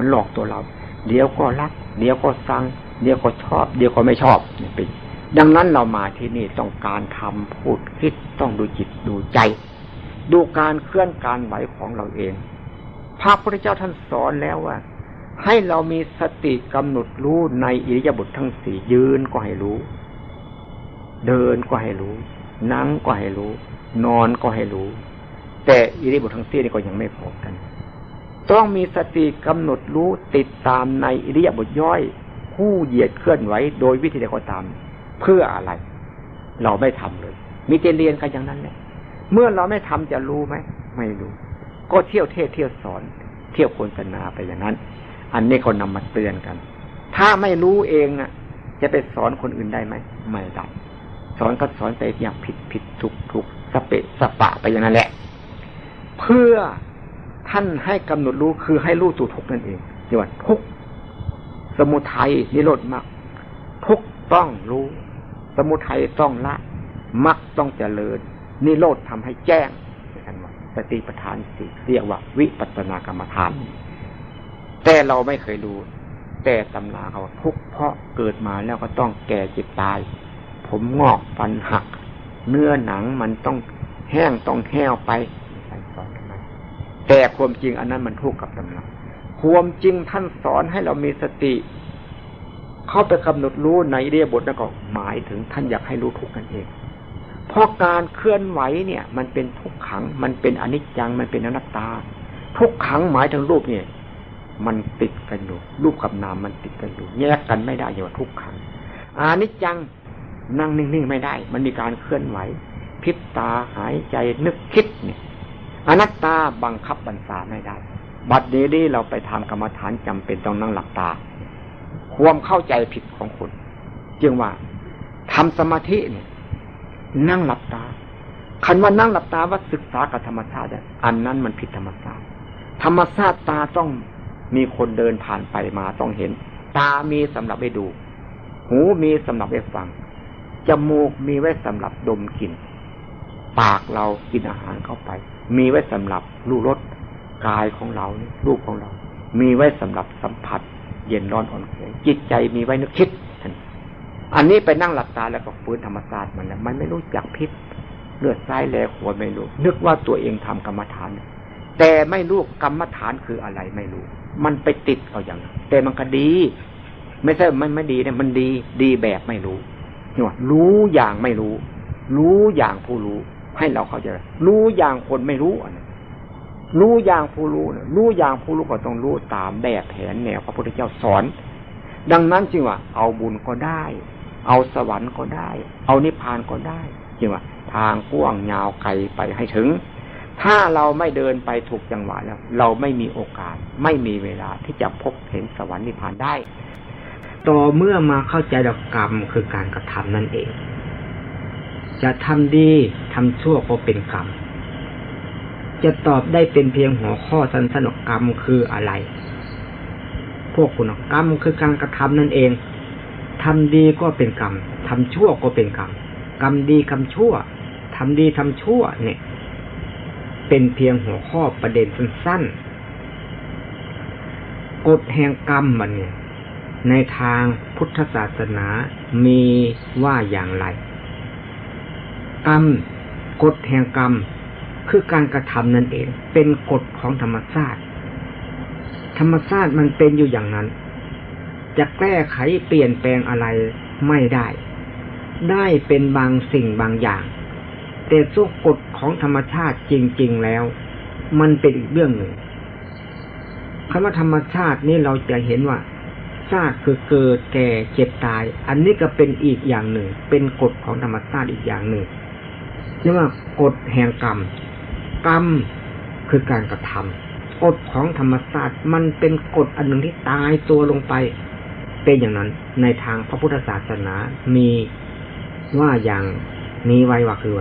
มันหลอกตัวเรา เดี๋ยวก็รัก เดี๋ยวก็สังเดี๋ยวก็ชอบ เดี๋ยวก็ไม่ชอบนี่เป็นดังนั้นเรามาที่นี่ต้องการทำพูดคิดต้องดูจิตดูใจ ดูการเคลื่อนการไหวของเราเอง พระพุทธเจ้าท่านสอนแล้วว่า ให้เรามีสติกำหนดรู้ในอิริยาบถททั้งสี่ยืนก็ให้รู้ เดินก็ให้รู้ นั่งก็ให้รู้ นอนก็ให้รู้ แต่อิริยาบถททั้งสี่นี่ก็ยังไม่พอกัน ต้องมีสติกำหนดรู้ติดตามในอิริยาบถย่อยผู้เหยียดเคลื่อนไหวโดยวิธีใดก็ตาม เพื่ออะไร เราไม่ทำเลย มีแต่เรียนกันอย่างนั้นแหละเมื่อเราไม่ทำจะรู้ไหมไม่รู้ ก็เที่ยวเทศเที่ยวสอน เที่ยวโฆษณาไปอย่างนั้น อันนี้เขานำมาเตือนกัน ถ้าไม่รู้เองอะ จะไปสอนคนอื่นได้ไหมไม่ได้สอนก็สอนไปอย่างผิดผิดถูกถูกสเปะสปะไปอย่างนั้นแหละ เพื่อ ท่านให้กำหนดรู้คือให้รู้ตัวทุกนั่นเองเรียกว่าทุกสมุทัยนิโรธมากทุกต้องรู้ สมุทัยต้องละมักต้องเจริญ นิโรธทำให้แจ้งกันว่าสติปัฏฐานสี่เรียกว่า วิปัสสนากรรมฐาน แต่เราไม่เคยรู้ แต่ตำราเขาทุกเพราะเกิดมาแล้วก็ต้องแก่จิตตาย ผมงอกฟันหัก เนื้อหนังมันต้องแห้งต้องแห้วไปสอนทำไม แต่ความจริงอันนั้นมันทุกข์กับตำราความจริงท่านสอนให้เรามีสติ เข้าไปกำหนดรู้ในเรียบทนั่นก็หมายถึงท่านอยากให้รู้ทุกข์กันเองเพราะการเคลื่อนไหวเนี่ย มันเป็นทุกขัง มันเป็นอนิจจังมันเป็นอนัตตา ทุกขังหมายถึงรูปเนี่ย มันติดกันอยู่รูปกับนามมันติดกันอยู่แยกกันไม่ได้อย่าว่าทุกขังอนิจจังนั่งนิ่งๆไม่ได้ มันมีการเคลื่อนไหว พิบตาหายใจนึกคิดเนี่ย อนัตตาบังคับบัญชาไม่ได้ บัดนี้ีเราไปทำกรรมฐานจำเป็นต้องนั่งหลับตา ความเข้าใจผิดของคนจึงว่าทำสมาธิเนี่ยนั่งหลับตา คันว่านั่งหลับตาว่าศึกษากับธรรมชาติอันนั้นมันผิดธรรมชาติธรรมชาติตาต้องมีคนเดินผ่านไปมาต้องเห็น ตามีสำหรับไปดู หูมีสำหรับไปฟังจมูกมีไว้สำหรับดมกลิ่นปากเรากินอาหารเข้าไป มีไว้สำหรับรูรสกายของเรารูปของเรา มีไว้สำหรับสัมผัส เย็นร้อนอ่อนแข็งจิตใจมีไว้นึกคิด อันนี้ไปนั่งหลับตาแล้วก็ฟื้นธรรมศาสตร์มันแล้วมันไม่รู้จักพิษเลือดซ้ายแลขวไม่รู้ นึกว่าตัวเองทำกรรมฐาน แต่ไม่รู้กรรมฐานคืออะไรไม่รู้ มันไปติดเอาอย่างนั้นแต่มันก็ดี ไม่ใช่มันไม่ดีเนี่ยมันดี ดีแบบไม่รู้นี่ว่ารู้อย่างไม่รู้ รู้อย่างผู้รู้ ให้เราเข้าใจรู้อย่างคนไม่รู้นนี้รู้อย่างผู้รู้นะรู้อย่างผู้รู้ก็ต้องรู้ตามแบบแผนแนวพระพุทธเจ้าสอน ดังนั้นจึงว่า เอาบุญก็ได้ เอาสวรรค์ก็ได้ เอานิพพานก็ได้จึงว่า ทางกว้างยาวไกลไปให้ถึง ถ้าเราไม่เดินไปถูกจังหวะแล้ว เราไม่มีโอกาส ไม่มีเวลาที่จะพบเห็นสวรรค์นิพพานได้ต่อเมื่อมาเข้าใจดอกกรรมคือการกระทำนั่นเอง จะทำดีทำชั่วก็เป็นกรรม จะตอบได้เป็นเพียงหัวข้อสันสนกรรมคืออะไร พวกคุณกรรมคือการกระทำนั่นเองทำดีก็เป็นกรรมทำชั่วก็เป็นกรรม กรรมดีกรรมชั่วทำดีทำชั่วเนี่ย เป็นเพียงหัวข้อประเด็นสั้นๆ กฎแห่งกรรมมันเนี่ยในทางพุทธศาสนามีว่าอย่างไร กรรมกฎแห่งกรรมคือการกระทำนั่นเอง เป็นกฎของธรรมชาติ ธรรมชาติมันเป็นอยู่อย่างนั้น จะแก้ไขเปลี่ยนแปลงอะไรไม่ได้ ได้เป็นบางสิ่งบางอย่าง แต่สุกฎของธรรมชาติจริง ๆแล้ว มันเป็นอีกเรื่องหนึ่งคำว่าธรรมชาตินี่เราจะเห็นว่าชาติคือเกิดแก่เจ็บตาย อันนี้ก็เป็นอีกอย่างหนึ่ง เป็นกฎของธรรมชาติอีกอย่างหนึ่ง เรียกว่ากฎแห่งกรรม กรรมคือการกระทำกฎของธรรมศาสตร์มันเป็นกฎอันหนึ่งที่ตายตัวลงไป เป็นอย่างนั้นในทางพระพุทธศาสนามีว่าอย่างนี้ไว้ว่าคือ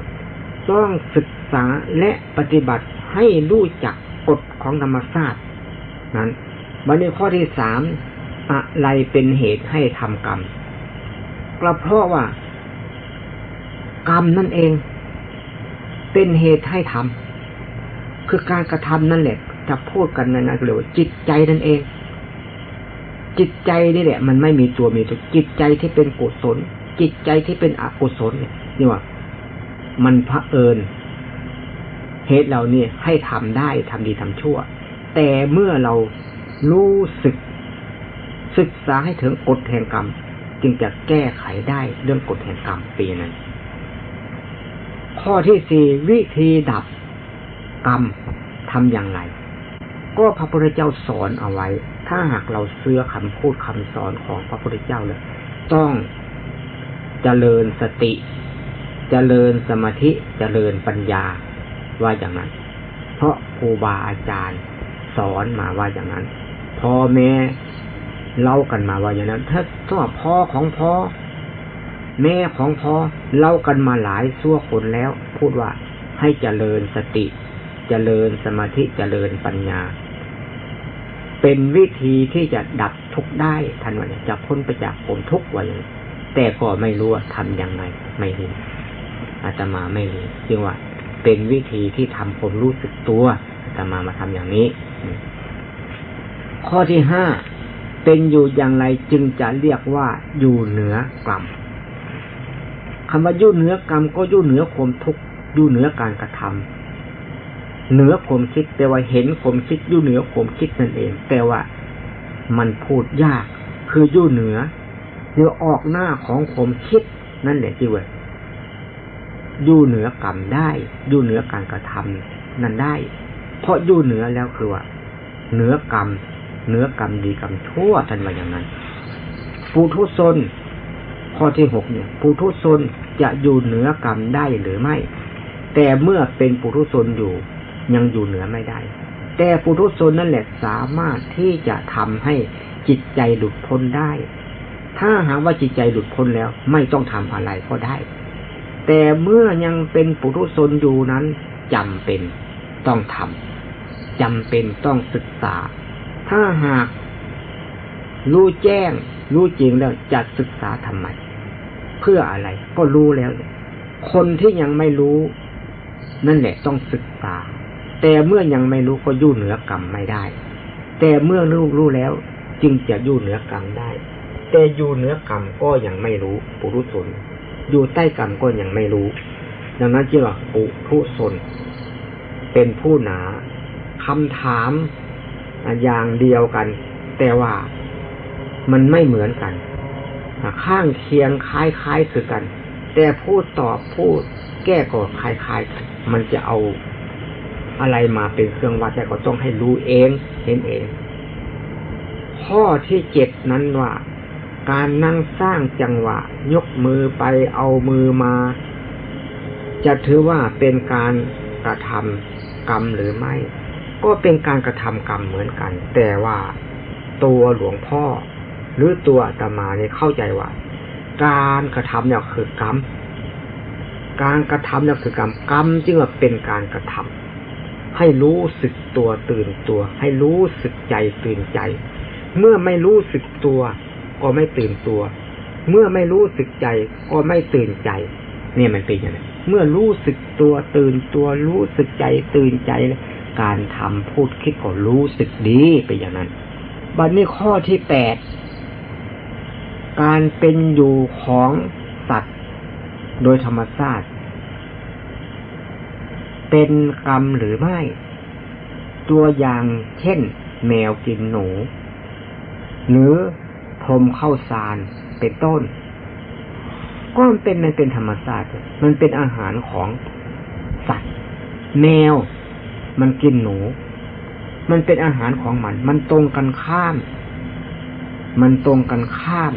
ต้องศึกษาและปฏิบัติให้รู้จักกฎของธรรมศาสตร์นั้นบันนี้ข้อที่สามอะไรเป็นเหตุให้ทำกรรมก็เพราะว่า กรรมนั่นเอง เป็นเหตุให้ทำคือการกระทำนั่นแหละจะพูดกันในนั้นเลยว่าจิตใจนั่นเอง จิตใจนี่แหละ มันไม่มีตัวมีตัวจิตใจที่เป็นกุศล จิตใจที่เป็นอกุศลนี่ว่า มันพระเอิญเหตุเราเนี่ยให้ทำได้ทำดีทำชั่ว แต่เมื่อเรารู้สึก ศึกษาให้ถึงกฎแห่งกรรม จึงจะแก้ไขได้เรื่องกฎแห่งกรรมปีนั้น ข้อที่สี่วิธีดับกรรมทำอย่างไร ก็พระพุทธเจ้าสอนเอาไว้ ถ้าหากเราเสื้อคำพูดคำสอนของพระพุทธเจ้าเลยต้องเจริญสติเจริญสมาธิเจริญปัญญาว่าอย่างนั้น เพราะครูบาอาจารย์สอนมาว่าอย่างนั้นพ่อแม่เล่ากันมาว่าอย่างนั้น ถ้าถ้าพ่อของพ่อ แม่ของพ่อเล่ากันมาหลายสั่วคนแล้ว พูดว่าให้เจริญสติ เจริญสมาธิเจริญปัญญา เป็นวิธีที่จะดับทุกข์ได้ทันวันจะพ้นไปจากผมทุกข์วันแต่ก็ไม่รู้ว่าทำยังไงไม่รู้อาตมาไม่รู้จึงว่า เป็นวิธีที่ทำผมรู้สึกตัวอาตมามาทำอย่างนี้ ข้อที่ห้าเป็นอยู่อย่างไรจึงจะเรียกว่าอยู่เหนือกรรม คำว่ายู่เหนือกรรมก็ยู่เหนือความทุกข์ยู่เหนือการกระทำเหนือความคิดแต่ว่าเห็นความคิดยู่เหนือความคิดนั่นเอง แต่ว่ามันพูดยาก คือยู่เหนือหรือออกหน้าของความคิด นั่นแหละที่ว่ายู่เหนือกรรมได้ยู่เหนือการกระทำนั่นได้ เพราะยู่เหนือแล้วคือว่าเหนือกรรมเหนือกรรมดีกรรมชั่วท่านว่าอย่างนั้นปุถุชน ข้อที่หกเนี่ยปุถุชนจะอยู่เหนือกรรมได้หรือไม่ แต่เมื่อเป็นปุถุชนอยู่ ยังอยู่เหนือไม่ได้ แต่ปุถุชนนั่นแหละสามารถที่จะทำให้จิตใจหลุดพ้นได้ ถ้าหากว่าจิตใจหลุดพ้นแล้วไม่ต้องทำอะไรก็ได้ แต่เมื่อยังเป็นปุถุชนอยู่นั้นจำเป็นต้องทำจำเป็นต้องศึกษา ถ้าหากรู้แจ้ง รู้จริงแล้วจะศึกษาทำไม เพื่ออะไร ก็รู้แล้ว คนที่ยังไม่รู้ นั่นแหละต้องศึกษา แต่เมื่อยังไม่รู้ก็ยู่เหนือกรรมไม่ได้ แต่เมื่อรู้รู้แล้ว จึงจะยู่เหนือกรรมได้ แต่อยู่เหนือกรรมก็ยังไม่รู้ ปุถุชนอยู่ใต้กรรมก็ยังไม่รู้ ดังนั้นจึงว่าปุถุชนเป็นผู้หนาคำถามอย่างเดียวกัน แต่ว่า มันไม่เหมือนกัน ข้างเคียงคล้ายๆคือกัน แต่พูดตอบพูดแก้ก็คล้ายๆกัน มันจะเอาอะไรมาเป็นเครื่องวัดแต่ก็ต้องให้รู้เองเห็นเอง ข้อที่เจ็ดนั้นว่า การนั่งสร้างจังหวะ ยกมือไปเอามือมา จะถือว่าเป็นการกระทำกรรมหรือไม่ ก็เป็นการกระทำกรรมเหมือนกัน แต่ว่าตัวหลวงพ่อ หรือตัวตมาเนี่ยเข้าใจว่า การกระทำเนี่ยคือกรรม การกระทำเนี่ยคือกรรมกรรมจึงว่าเป็นการกระทำให้รู้สึกตัวตื่นตัว ให้รู้สึกใจตื่นใจ เมื่อไม่รู้สึกตัวก็ไม่ตื่นตัว เมื่อไม่รู้สึกใจก็ไม่ตื่นใจ เนี่ยมันเป็นอย่างไรเมื่อรู้สึกตัวตื่นตัวรู้สึกใจตื่นใจ การทำพูดคิดก็รู้สึกดีไปอย่างนั้น บัดนี้ข้อที่แปด การเป็นอยู่ของสัตว์โดยธรรมชาติ เป็นกรรมหรือไม่ ตัวอย่างเช่น แมวกินหนู หรือพรมเข้าสารเป็นต้น ก็มันเป็นมันเป็นธรรมชาติ มันเป็นอาหารของสัตว์ แมวมันกินหนู มันเป็นอาหารของมัน มันตรงกันข้าม มันตรงกันข้าม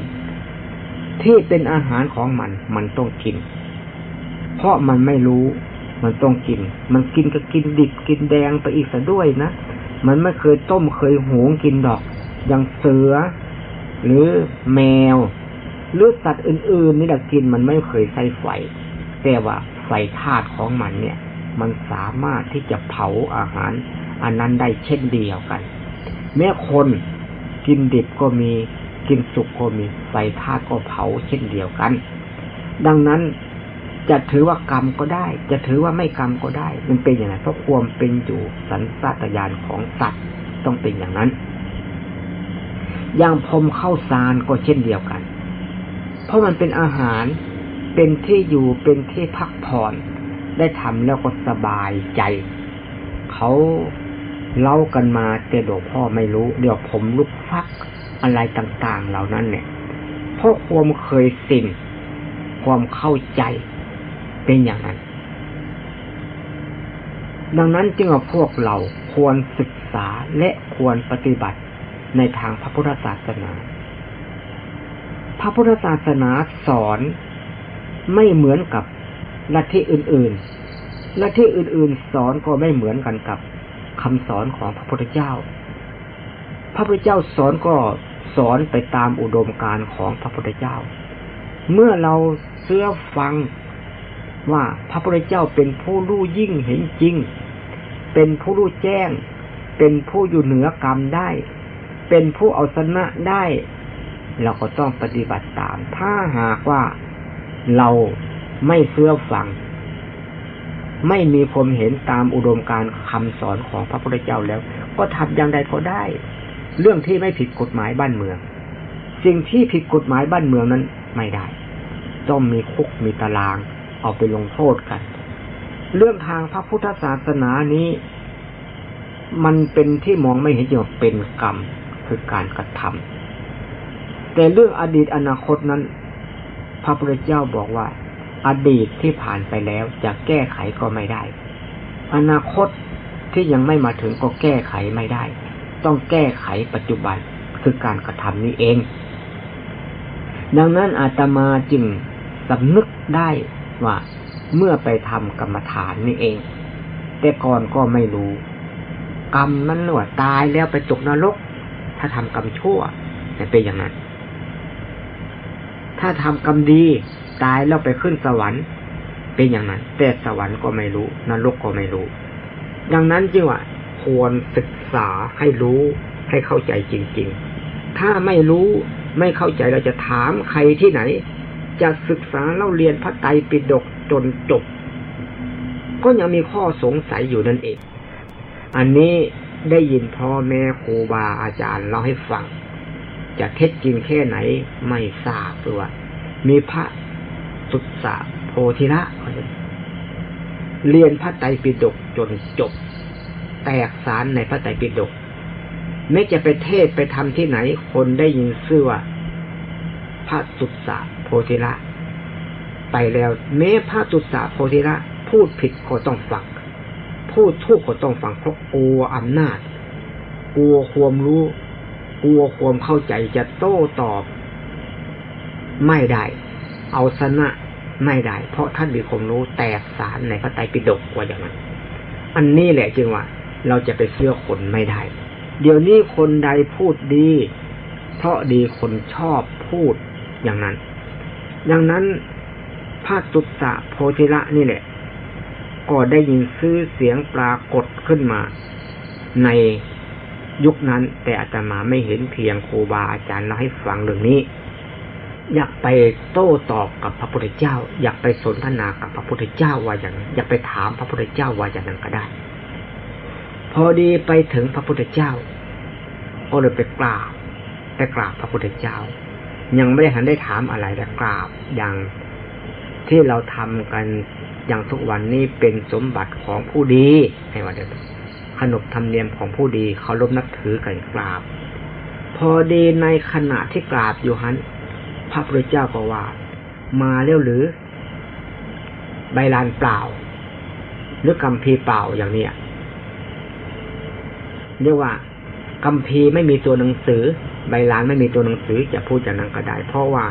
ที่เป็นอาหารของมัน มันต้องกิน เพราะมันไม่รู้ มันต้องกิน มันกินก็กินดิบกินแดงไปอีกซะด้วยนะ มันไม่เคยต้มเคยหุงกินดอก อย่างเสือ หรือแมว หรือสัตว์อื่น ๆ นี่แหละกินมันไม่เคยใส่ไฟ แต่ว่าไฟธาตุของมันเนี่ย มันสามารถที่จะเผาอาหาร อันนั้นได้เช่นเดียวกัน แม้คนกินดิบก็มี กินสุกก็มีไฟธาตุก็เผาเช่นเดียวกัน ดังนั้นจะถือว่ากรรมก็ได้ จะถือว่าไม่กรรมก็ได้ มันเป็นอย่างไรเพราะความเป็นอยู่สันสัตยานของสัตว์ต้องเป็นอย่างนั้น อย่างพรมเข้าสารก็เช่นเดียวกัน เพราะมันเป็นอาหารเป็นที่อยู่เป็นที่พักผ่อน ได้ทำแล้วก็สบายใจ เขา เล่ากันมาแต่หลวงพ่อไม่รู้ เดี๋ยวผมลุกฟักอะไรต่าง ๆ เหล่านั้นเนี่ย เพราะความเคยสิ่งความเข้าใจเป็นอย่างนั้น ดังนั้นจึงเอาพวกเราควรศึกษาและควรปฏิบัติในทางพระพุทธศาสนา พระพุทธศาสนาสอนไม่เหมือนกับลัทธิอื่นๆ ลัทธิอื่นๆ สอนก็ไม่เหมือนกันกับ คำสอนของพระพุทธเจ้า พระพุทธเจ้าสอนก็สอนไปตามอุดมการณ์ของพระพุทธเจ้า เมื่อเราเสื้อฟังว่าพระพุทธเจ้าเป็นผู้รู้ยิ่งเห็นจริง เป็นผู้รู้แจ้ง เป็นผู้อยู่เหนือกรรมได้ เป็นผู้เอาชนะได้ เราก็ต้องปฏิบัติตาม ถ้าหากว่าเราไม่เสื้อฟัง ไม่มีความเห็นตามอุดมการคำสอนของพระพุทธเจ้าแล้ว ก็ทำอย่างใดก็ได้ เรื่องที่ไม่ผิดกฎหมายบ้านเมือง สิ่งที่ผิดกฎหมายบ้านเมืองนั้นไม่ได้ ต้องมีคุกมีตาราง เอาไปลงโทษกัน เรื่องทางพระพุทธศาสนานี้ มันเป็นที่มองไม่เห็นจริงเป็นกรรมคือการกระทำแต่เรื่องอดีตอนาคตนั้น พระพุทธเจ้าบอกว่า อดีตที่ผ่านไปแล้วจะแก้ไขก็ไม่ได้ อนาคตที่ยังไม่มาถึงก็แก้ไขไม่ได้ ต้องแก้ไขปัจจุบันคือการกระทำนี้เอง ดังนั้นอาตมาจึงสำนึกได้ว่าเมื่อไปทำกรรมฐานนี่เอง แต่ก่อนก็ไม่รู้ กรรมนั้นหนวดตายแล้วไปตกนรก ถ้าทำกรรมชั่วจะเป็นอย่างนั้น ถ้าทำกรรมดี ตายแล้วไปขึ้นสวรรค์ เป็นอย่างนั้นแต่สวรรค์ก็ไม่รู้นรกก็ไม่รู้ ดังนั้นจึงว่าควรศึกษาให้รู้ให้เข้าใจจริง ๆ ถ้าไม่รู้ไม่เข้าใจเราจะถามใครที่ไหน จะศึกษาเล่าเรียนพระไตรปิฎกจนจบ ก็ยังมีข้อสงสัยอยู่นั่นเอง อันนี้ได้ยินพ่อแม่ครูบาอาจารย์เล่าให้ฟัง จะเท็จจริงแค่ไหนไม่ทราบตัวมีพระ ตสะโพธิระเรียนพระไตรปิฎกจนจบ แตกสารในพระไตรปิฎกไม่จะไปเทศไปทำที่ไหน คนได้ยินชื่อว่าพระสุตสะพธิละ ไปแล้วแม้พระตุสาโพธิละ พูดผิดก็ต้องฟังพูดทุกก็ต้องฟังเพราะกลัวอำนาจ กลัวความรู้ กลัวความเข้าใจจะโต้ตอบ ไม่ได้ เอาชนะ ไม่ได้ เพราะท่านมีความรู้แตกสารในพระไตรปิฎกว่าอย่างนั้น อันนี้แหละจึงว่า เราจะไปเชื่อคนไม่ได้ เดี๋ยวนี้คนใดพูดดี เพราะดีคนชอบพูดอย่างนั้น ดังนั้นพระตุสะโพธิละนี่แหละ ก็ได้ยินซื้อเสียงปรากฏขึ้นมา ในยุคนั้น แต่อาตมาไม่เห็นเพียงครูบาอาจารย์เราให้ฟังเรื่องนี้ อยากไปโต้ตอบกับพระพุทธเจ้า อยากไปสนทนากับพระพุทธเจ้าว่าอย่างนั้นอยากไปถามพระพุทธเจ้าว่าอย่างนั้นก็ได้ พอดีไปถึงพระพุทธเจ้าก็เลยไปกราบไปกราบพระพุทธเจ้า ยังไม่ได้หันได้ถามอะไรแต่กราบอย่างที่เราทำกันอย่างทุกวันนี้เป็นสมบัติของผู้ดีให้ว่าเดี๋ยวขนบธรรมเนียมของผู้ดีเขาลบนับถือกันกราบ พอดีในขณะที่กราบอยู่หัน พระพุทธเจ้าก็ว่า มาเร็วหรือ ใบลานเปล่า หรือกำพีเปล่าอย่างเนี้ยเรียกว่ากัมพีไม่มีตัวหนังสือ ใบลานไม่มีตัวหนังสือจะพูดจากนั้นก็ได้ เพราะว่า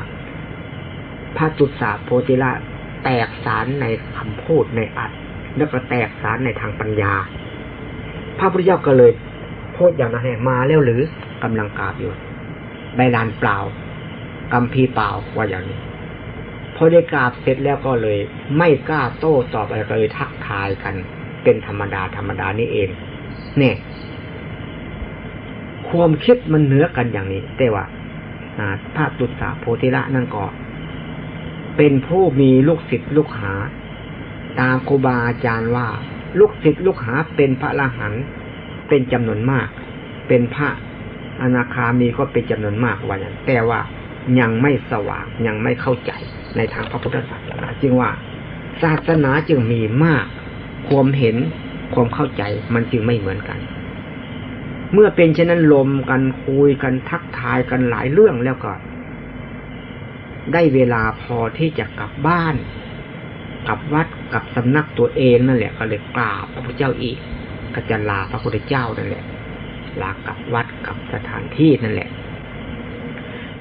พระจุสาโพธิละแตกสารในคำพูดในอัดแล้วก็แตกสารในทางปัญญา พระพุทธเจ้าก็เลยพูดอย่างนั้นมาแล้วหรือกำลังกราบอยู่ใบลานเปล่า กัมพีเปล่าว่าอย่างนี้พอได้กราบเสร็จแล้วก็เลย ไม่กล้าโต้ตอบอะไรเลยทักทายกัน เป็นธรรมดาธรรมดานี่เอง เนี่ย ความคิดมันเหนือกันอย่างนี้ แต่ว่าพระตุสาโพธิละนั่นก็เป็นผู้มีลูกศิษย์ลูกหา ตามครูบาอาจารย์ว่า ลูกศิษย์ลูกหาเป็นพระอรหันเป็นจำนวนมาก เป็นพระอนาคามีก็เป็นจำนวนมากว่าอย่างแต่ว่า ยังไม่สว่างยังไม่เข้าใจในทางพระพุทธศาสนาจึงว่าศาสนาจึงมีมาก ความเห็นความเข้าใจมันจึงไม่เหมือนกัน เมื่อเป็นเช่นนั้นลมกันคุยกันทักทายกันหลายเรื่องแล้วก็ได้เวลาพอที่จะกลับบ้านกลับวัดกับสำนักตัวเองนั่นแหละก็เลยกราบพระพุทธเจ้าอีกก็จะลาพระพุทธเจ้านั่นแหละลากลับวัดกับสถานที่นั่นแหละ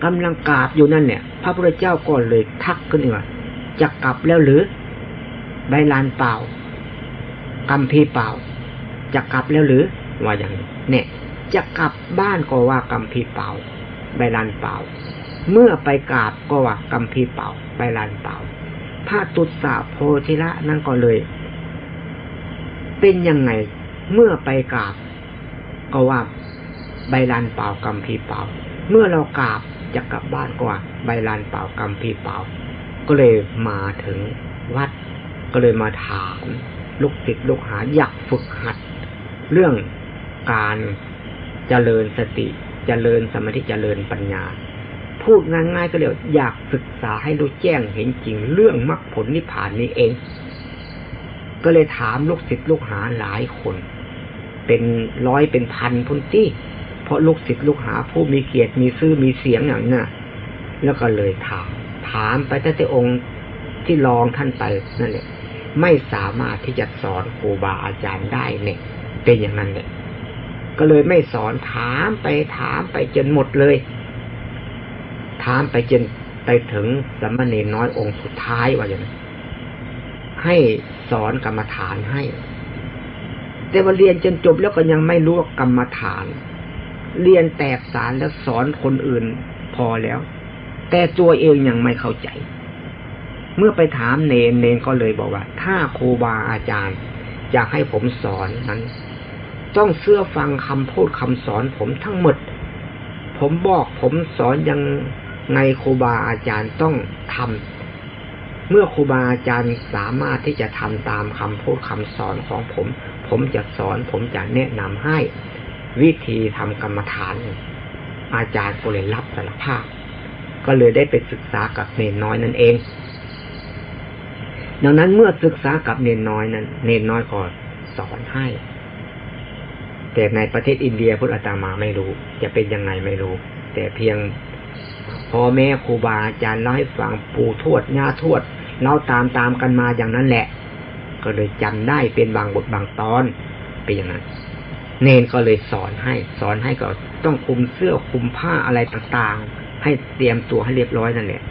กำลังกราบอยู่นั่นเนี่ย พระพุทธเจ้าก็เลยทักขึ้นว่าจะกลับแล้วหรือใบลานเปล่ากำพีเปล่า จะกลับแล้วหรือว่าอย่างนี้เนี่ย จะกลับบ้านก็ว่ากำพีเปล่า ใบลานเปล่า เมื่อไปกราบก็ว่ากำพีเปล่า ใบลานเปล่าพระตุสาโพธิละนั่นก็เลย เป็นยังไงเมื่อไปกราบ ก็ว่าใบลานเปล่ากำพีเปล่า เมื่อเรากราบ จะกลับบ้านก็ว่าใบลานเปล่ากำพีเปล่า ก็เลยมาถึงวัด ก็เลยมาถามลูกศิษย์ลูกหาอยากฝึกหัด เรื่องการเจริญสติเจริญสมาธิเจริญปัญญา พูดง่ายๆก็เรียกอยากศึกษาให้รู้แจ้งเห็นจริงเรื่องมรรคผลนิพพานนี้เอง ก็เลยถามลูกศิษย์ลูกหาหลายคน เป็นร้อยเป็นพันพุนที่ พราะลูกศิษย์ลูกหาผู้มีเกียรติมีซื่อมีเสียงอย่างน่ะแล้วก็เลยถาม ถามไปตั้งแต่องค์ที่รองท่านไปนั่นแหละ ไม่สามารถที่จะสอนครูบาอาจารย์ได้เนี่ย เป็นอย่างนั้นเนี่ยก็เลยไม่สอนถามไปถามไปจนหมดเลย ถามไปจนไปถึงสมณเณรน้อยองค์สุดท้ายว่าอย่างนั้นให้สอนกรรมฐานให้ แต่ว่าเรียนจนจบแล้วก็ยังไม่รู้กรรมฐาน เรียนแตกสารแล้วสอนคนอื่นพอแล้ว แต่ตัวเองยังไม่เข้าใจ เมื่อไปถามเนนเนนก็เลยบอกว่า ถ้าครูบาอาจารย์อยากให้ผมสอนนั้น ต้องเชื่อฟังคำพูดคำสอนผมทั้งหมด ผมบอกผมสอนยังไงครูบาอาจารย์ต้องทำเมื่อครูบาอาจารย์สามารถที่จะทำตามคำพูดคำสอนของผม ผมจะสอนผมจะแนะนำให้ วิธีทำกรรมฐาน อาจารย์ก็เลยรับสารภาพ ก็เลยได้ไปศึกษากับเนนน้อยนั่นเอง ดังนั้นเมื่อศึกษากับเนนน้อยนั้น เนนน้อยก็สอนให้ แต่ในประเทศอินเดียพุทธอาตมาไม่รู้ จะเป็นยังไงไม่รู้ แต่เพียงพ่อแม่ครูบาอาจารย์เล่าให้ฟังปู่ทวดย่าทวดเล่าตามตามกันมาอย่างนั้นแหละ ก็เลยจำได้เป็นบางบทบางตอนเป็นอย่างนั้น เนนก็เลยสอนให้ สอนให้ก็ต้องคุมเสื้อคุมผ้าอะไรต่างๆ ให้เตรียมตัวให้เรียบร้อยนั่นแหละ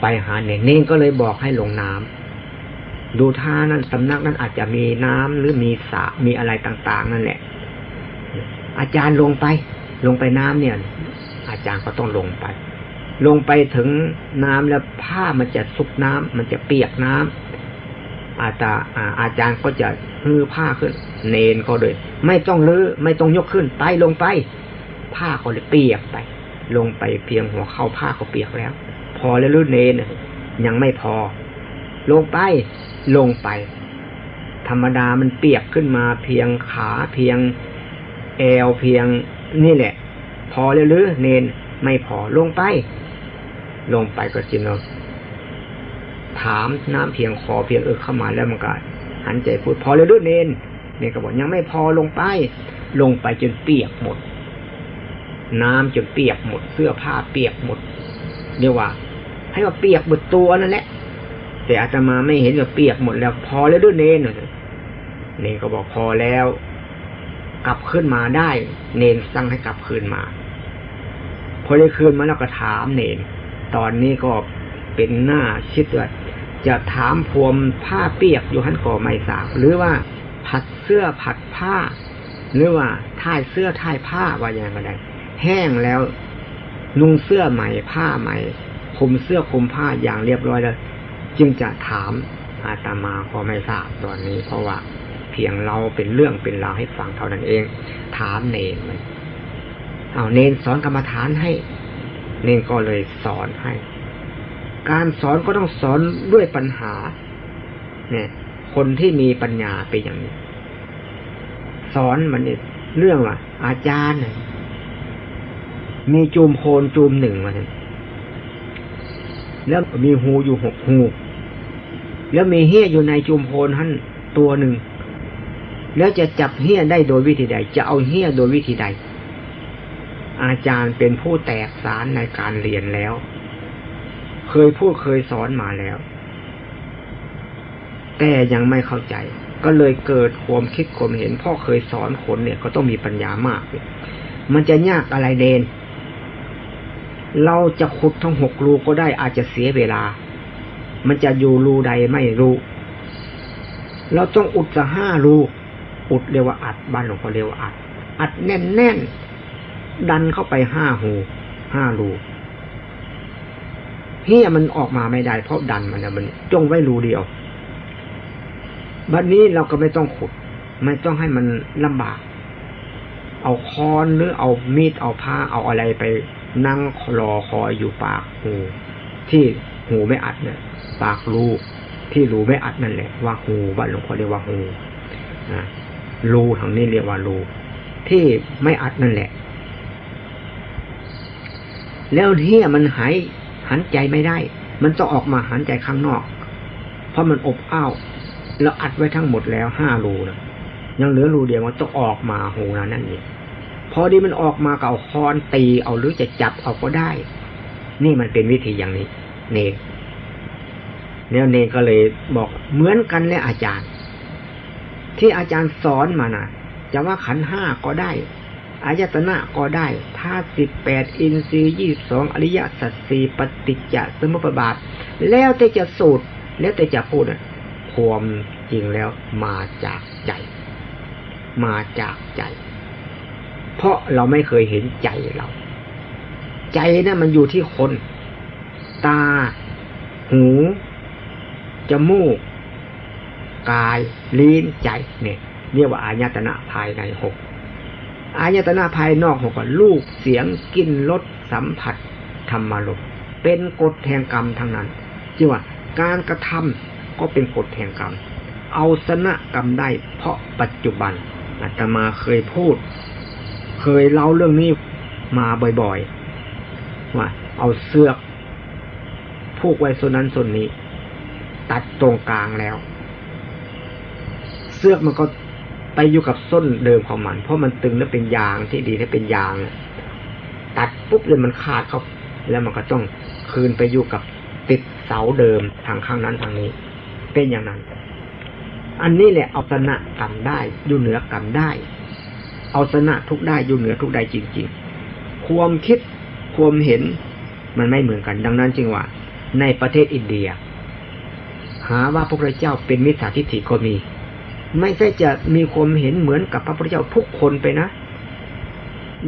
ไปหาเนนเนนก็เลยบอกให้ลงน้ำดูท่านั้นสำนักนั้นอาจจะมีน้ำหรือมีสระมีอะไรต่างๆ นั่นแหละ อาจารย์ลงไป ลงไปน้ำเนี่ย อาจารย์ก็ต้องลงไป ลงไปถึงน้ำแล้วผ้ามันจะซุกน้ำมันจะเปียกน้ำ อาจารย์อาจารย์ก็จะฮือผ้าขึ้น เนนก็เลย ไม่ต้องลื้อไม่ต้องยกขึ้นไปลงไป ผ้าก็เลยเปียกไป ลงไปเพียงหัวเข้าผ้าก็เปียกแล้ว พอแล้วรุ่นเนนยังไม่พอ ลงไปลงไป ธรรมดามันเปียกขึ้นมาเพียงขาเพียงแอวเพียงนี่แหละ พอแล้วหรือเนนไม่พอลงไป ลงไปก็จินเนา ถามน้ำเพียงคอเพียงเออเข้ามาแล้วมันก็หันใจพูดพอแล้วหรือเนนเนนก็บอกยังไม่พอลงไป ลงไปจนเปียกหมด น้ำจนเปียกหมด เสื้อผ้าเปียกหมดเรียกว่า ให้ว่าเปียกหมดตัวนั่นแหละ แต่อาตมาไม่เห็นว่าเปียกหมดแล้ว พอแล้วด้วยเนนเนนก็บอกพอแล้ว กลับขึ้นมาได้ เนนสั่งให้กลับคืนมา พอได้คืนมาแล้วก็ถามเนนตอนนี้ก็ เป็นหน้าชิดว่าจะถามพวมผ้าเปียกอยู่หันก่อไม่สาบหรือว่าผัดเสื้อผัดผ้า หรือว่าท่ายเสื้อท่ายผ้าว่าอย่างไรแห้งแล้วนุ่งเสื้อใหม่ผ้าใหม่คุมเสื้อคุมผ้าอย่างเรียบร้อยแล้ว จึงจะถามอาตมาพอไม่ทราบตอนนี้ เพราะว่าเพียงเราเป็นเรื่องเป็นราวให้ฟังเท่านั้นเอง ถามเนนมันเอาเนนสอนกรรมฐานให้ เนนก็เลยสอนให้ การสอนก็ต้องสอนด้วยปัญหา เนี่ย คนที่มีปัญญาเป็นอย่างนี้ สอนมันเนี่ยเรื่องว่าอาจารย์มีจูมโคนจูมหนึ่งมาเนี่ยแล้วมีหูอยู่หกหู แล้วมีเหี้ยอยู่ในจูมโคนท่านตัวหนึ่ง แล้วจะจับเหี้ยได้โดยวิธีใด จะเอาเหี้ยโดยวิธีใด อาจารย์เป็นผู้แตกสารในการเรียนแล้ว เคยพูดเคยสอนมาแล้ว แต่ยังไม่เข้าใจ ก็เลยเกิดความคิดความเห็น พ่อเคยสอนคนเนี่ย ก็ต้องมีปัญญามาก มันจะยากอะไรเดน เราจะขุดทั้งหกรูก็ได้อาจจะเสียเวลา มันจะอยู่รูใดไม่รู้ เราต้องอุดจะห้ารูอุดเรียกว่าอัดบ้านหลวงพ่อเรียกว่าอัด อัดแน่นแน่นดันเข้าไปห้าหูห้ารู เฮียมันออกมาไม่ได้เพราะดันมันนะมันจงไว้รูเดียวบัดนนี้เราก็ไม่ต้องขุด ไม่ต้องให้มันลำบาก เอาค้อนหรือเอามีดเอาผ้าเอาอะไรไปนั่งรอคอยอยู่ปากหูที่หูไม่อัดเนี่ยปากรูที่รูไม่อัดนั่นแหละว่าหูบ้านหลวงพ่อเรียกว่าหูรูทางนี้เรียกว่ารูที่ไม่อัดนั่นแหละ แล้วเที่ยมันหาย หันใจไม่ได้ มันต้องออกมาหันใจข้างนอก เพราะมันอบอ้าวแล้วอัดไว้ทั้งหมดแล้วห้ารูนะยังเหลือรูเดียวมันต้องออกมาหูนั้นนั่นเองพอดีมันออกมาก็เอาคอนตีเอาหรือจะจับเอาก็ได้ นี่มันเป็นวิธีอย่างนี้ เนกแล้วเนก็เลยบอกเหมือนกันเลยอาจารย์ ที่อาจารย์สอนมานะ่ะ จะว่าขันห้าก็ได้ อายตนะก็ได้ธาตุสิบแปดอินทรีย์ยี่สองอริยสัจสี่ปฏิจจสมุปบาท แล้วแต่จะสูตรแล้วแต่จะพูดความจริงแล้วมาจากใจ มาจากใจ เพราะเราไม่เคยเห็นใจเรา ใจนะ่ะมันอยู่ที่คน ตา หูจมูก กาย ลิ้นใจเนี่ยเรียกว่าอายตนะภายในหก อายตนะภายนอกหกลูกเสียงกินรสสัมผัสธรรมารมเป็นกฎแห่งกรรมทั้งนั้นจีว่าการกระทำก็เป็นกฎแห่งกรรม เอาสนะกรรมได้เพราะปัจจุบันอาตมาเคยพูด เคยเล่าเรื่องนี้มาบ่อยๆว่าเอาเสือกผูกไว้ส่วนนั้นส่วนนี้ ตัดตรงกลางแล้ว เสือกมันก็ ไปอยู่กับส้นเดิมของมัน เพราะมันตึงแล้วเป็นยางที่ดีถ้าเป็นยางตัดปุ๊บเลยมันขาดเขาแล้วมันก็ต้องคืนไปอยู่กับติดเสาเดิมทางข้างนั้นทางนี้ เป็นอย่างนั้น อันนี้แหละเอาชนะกรรมได้อยู่เหนือกรรมได้ เอาชนะทุกได้อยู่เหนือทุกได้จริง ๆ ความคิดความเห็นมันไม่เหมือนกัน ดังนั้นจึงว่า ในประเทศอินเดีย หาว่าพระพุทธเจ้าเป็นมิจฉาทิฏฐิก็มี ไม่ใช่จะมีความเห็นเหมือนกับพระพุทธเจ้าทุกคนไปนะ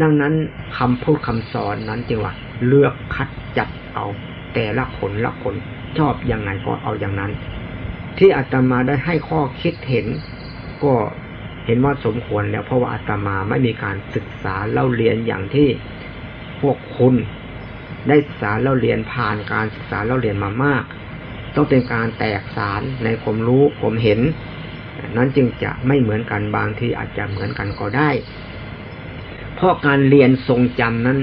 ดังนั้นคำพูดคำสอนนั้นจึงว่า เลือกคัดจัดเอา แต่ละคนละคนชอบอย่างไงก็เอาอย่างนั้น ที่อาตมาได้ให้ข้อคิดเห็น ก็เห็นว่าสมควรแล้วเพราะว่าอาตมาไม่มีการศึกษาเล่าเรียนอย่างที่พวกคุณได้ศึกษาเล่าเรียนผ่านการศึกษาเล่าเรียนมามาก ต้องเป็นการแตกสารในความรู้ผมเห็น นั้นจึงจะไม่เหมือนกันบางที่อาจจะเหมือนกันก็ได้ เพราะการเรียนทรงจำนั้น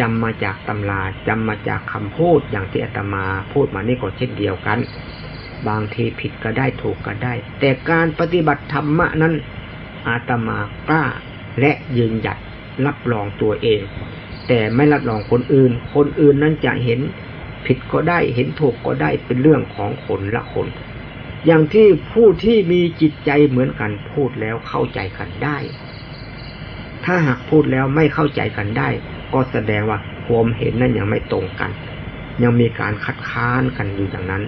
จำมาจากตำราจำมาจากคำพูดอย่างที่อาตมาพูดมานี่ก็เช่นเดียวกัน บางทีผิดก็ได้ถูกก็ได้ แต่การปฏิบัติธรรมะนั้นอาตมากล้าและยืนหยัดรับรองตัวเอง แต่ไม่รับรองคนอื่น คนอื่นนั้นจะเห็นผิดก็ได้เห็นถูกก็ได้เป็นเรื่องของคนละคน อย่างที่ผู้ที่มีจิตใจเหมือนกันพูดแล้วเข้าใจกันได้ ถ้าหากพูดแล้วไม่เข้าใจกันได้ ก็แสดงว่าความเห็นนั้นยังไม่ตรงกัน ยังมีการคัดค้านกันอยู่อย่างนั้น